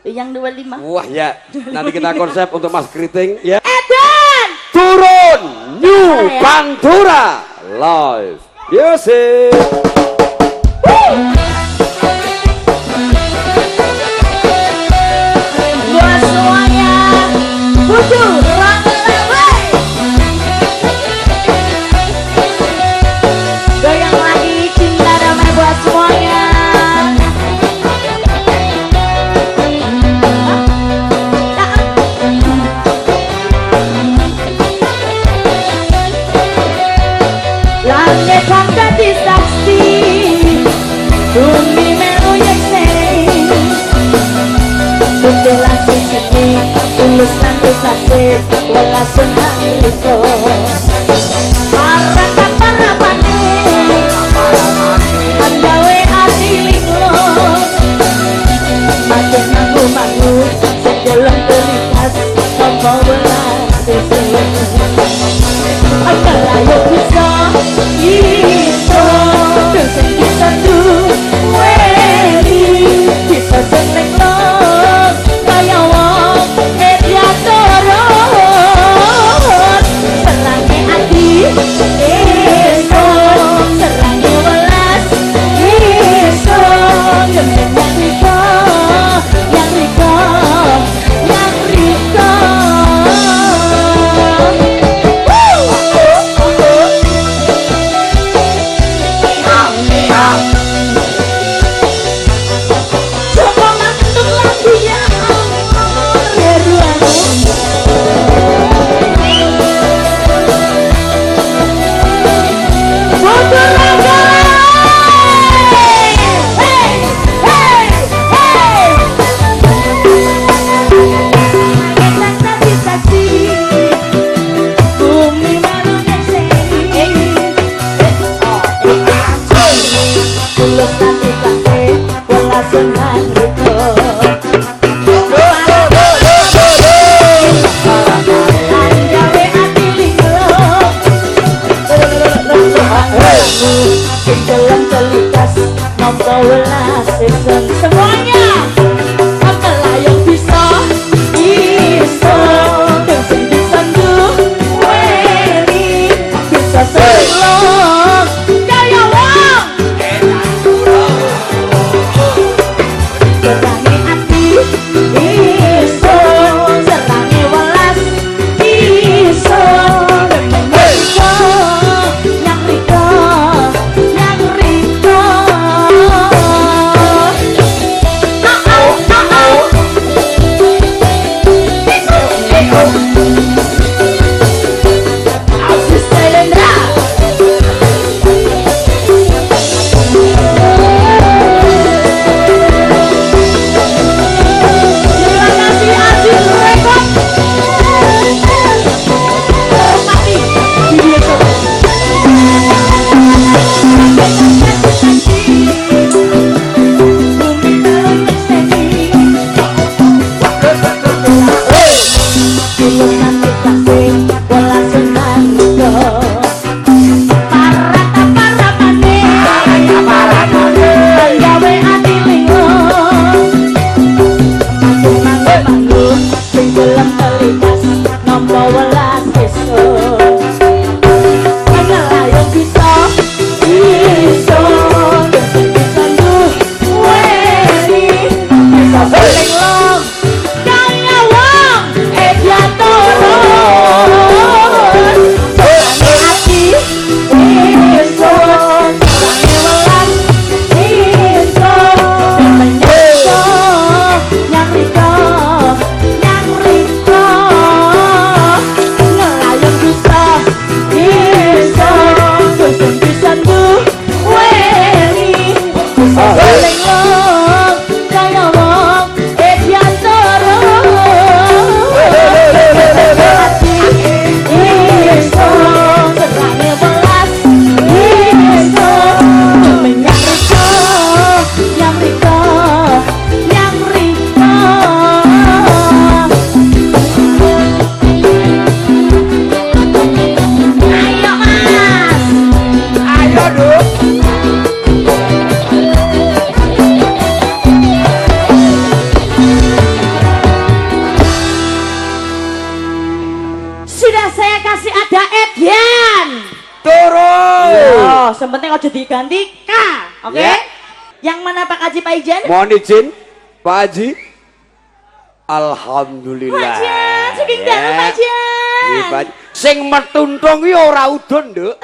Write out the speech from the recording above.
Yang 25. Wah ya. Nanti kita konsep untuk Mas kriting ya. Edan. Turun New Pantura ya? Live Music. Oh. Welcome Look Sudah saya kasih ada Edian. Turun. Yo, sementing aja diganti K, oke? Okay? Yeah. Yang mana Pak Haji Pak Ijen? Mohon izin, Pak Haji. Alhamdulillah. Pak Ijen, saking yeah. Pak ya. Ijen. Sing metuntung ki ya ora udon, Nduk.